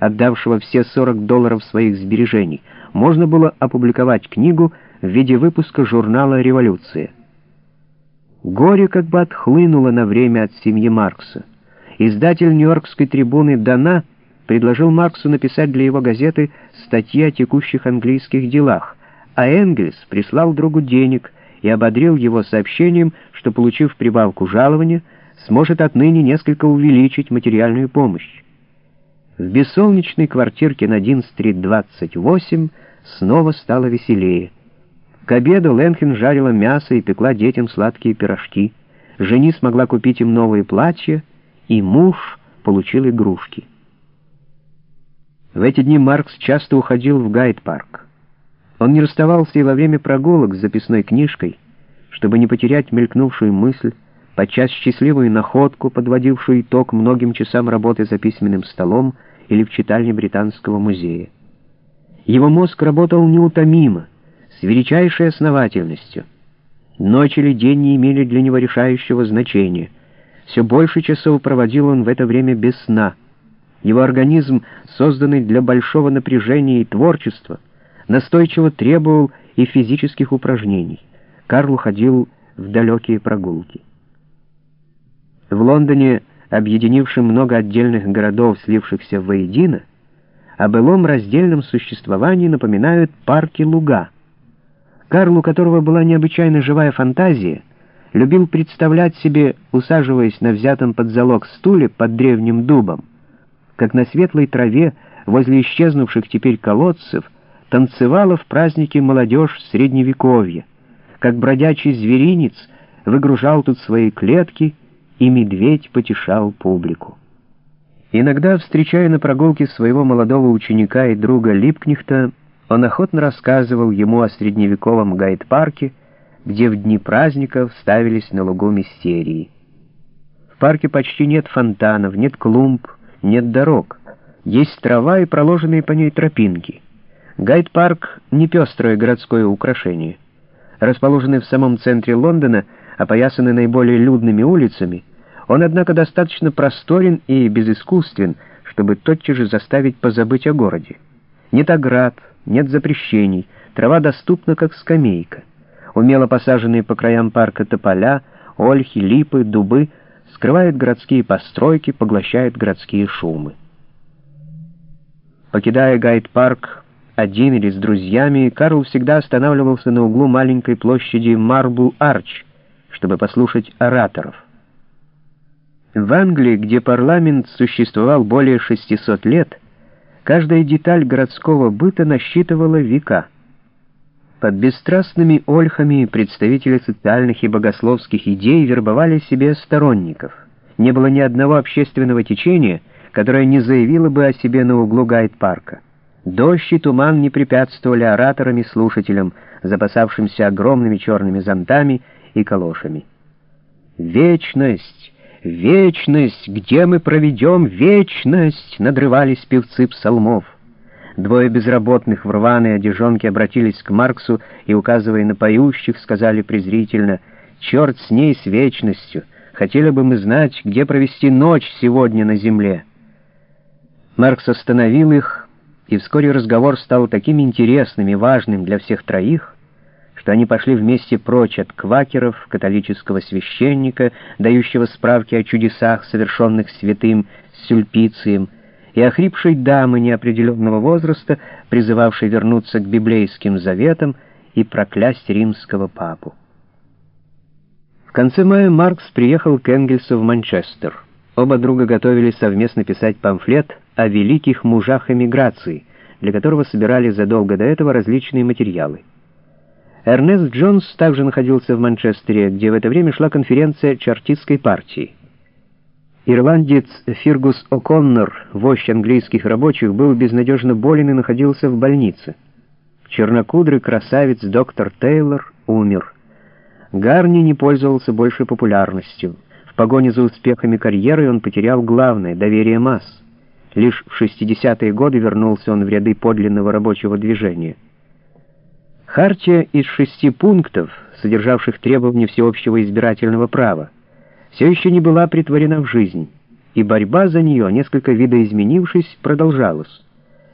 отдавшего все 40 долларов своих сбережений, можно было опубликовать книгу в виде выпуска журнала «Революция». Горе как бы отхлынуло на время от семьи Маркса. Издатель Нью-Йоркской трибуны Дана предложил Марксу написать для его газеты статьи о текущих английских делах, а Энгельс прислал другу денег и ободрил его сообщением, что, получив прибавку жалования, сможет отныне несколько увеличить материальную помощь. В бессолнечной квартирке на Дин-стрит 28 снова стало веселее. К обеду Ленхен жарила мясо и пекла детям сладкие пирожки. Жени смогла купить им новые платья, и муж получил игрушки. В эти дни Маркс часто уходил в Гайд-парк. Он не расставался и во время прогулок с записной книжкой, чтобы не потерять мелькнувшую мысль, подчас счастливую находку, подводившую итог многим часам работы за письменным столом или в читальне Британского музея. Его мозг работал неутомимо, с величайшей основательностью. Ночь или день не имели для него решающего значения. Все больше часов проводил он в это время без сна. Его организм, созданный для большого напряжения и творчества, настойчиво требовал и физических упражнений. Карл ходил в далекие прогулки. В Лондоне, объединившем много отдельных городов, слившихся воедино, о былом раздельном существовании напоминают парки-луга. Карл, у которого была необычайно живая фантазия, любил представлять себе, усаживаясь на взятом под залог стуле под древним дубом, как на светлой траве возле исчезнувших теперь колодцев танцевала в празднике молодежь Средневековья, как бродячий зверинец выгружал тут свои клетки и медведь потешал публику. Иногда, встречая на прогулке своего молодого ученика и друга Липкнихта, он охотно рассказывал ему о средневековом гайд-парке, где в дни праздников ставились на лугу мистерии. В парке почти нет фонтанов, нет клумб, нет дорог. Есть трава и проложенные по ней тропинки. Гайд-парк — не пестрое городское украшение. Расположенный в самом центре Лондона, опоясанный наиболее людными улицами — он, однако, достаточно просторен и безыскусствен, чтобы тотчас же заставить позабыть о городе. Нет оград, нет запрещений, трава доступна, как скамейка. Умело посаженные по краям парка тополя, ольхи, липы, дубы скрывают городские постройки, поглощают городские шумы. Покидая гайд-парк один или с друзьями, Карл всегда останавливался на углу маленькой площади Марбл-Арч, чтобы послушать ораторов. В Англии, где парламент существовал более 600 лет, каждая деталь городского быта насчитывала века. Под бесстрастными ольхами представители социальных и богословских идей вербовали себе сторонников. Не было ни одного общественного течения, которое не заявило бы о себе на углу гайд-парка. Дождь и туман не препятствовали ораторам и слушателям, запасавшимся огромными черными зонтами и калошами. Вечность! «Вечность! Где мы проведем вечность?» — надрывались певцы псалмов. Двое безработных в рваной одежонке обратились к Марксу и, указывая на поющих, сказали презрительно, «Черт с ней, с вечностью! Хотели бы мы знать, где провести ночь сегодня на земле». Маркс остановил их, и вскоре разговор стал таким интересным и важным для всех троих, что они пошли вместе прочь от квакеров, католического священника, дающего справки о чудесах, совершенных святым Сюльпицием, и охрипшей дамы неопределенного возраста, призывавшей вернуться к библейским заветам и проклясть римского папу. В конце мая Маркс приехал к Энгельсу в Манчестер. Оба друга готовились совместно писать памфлет о великих мужах эмиграции, для которого собирали задолго до этого различные материалы. Эрнест Джонс также находился в Манчестере, где в это время шла конференция чартистской партии. Ирландец Фиргус О'Коннор, вождь английских рабочих, был безнадежно болен и находился в больнице. Чернокудрый красавец доктор Тейлор умер. Гарни не пользовался больше популярностью. В погоне за успехами карьеры он потерял главное — доверие масс. Лишь в 60-е годы вернулся он в ряды подлинного рабочего движения. Хартия из шести пунктов, содержавших требования всеобщего избирательного права, все еще не была притворена в жизнь. и борьба за нее, несколько видоизменившись, продолжалась.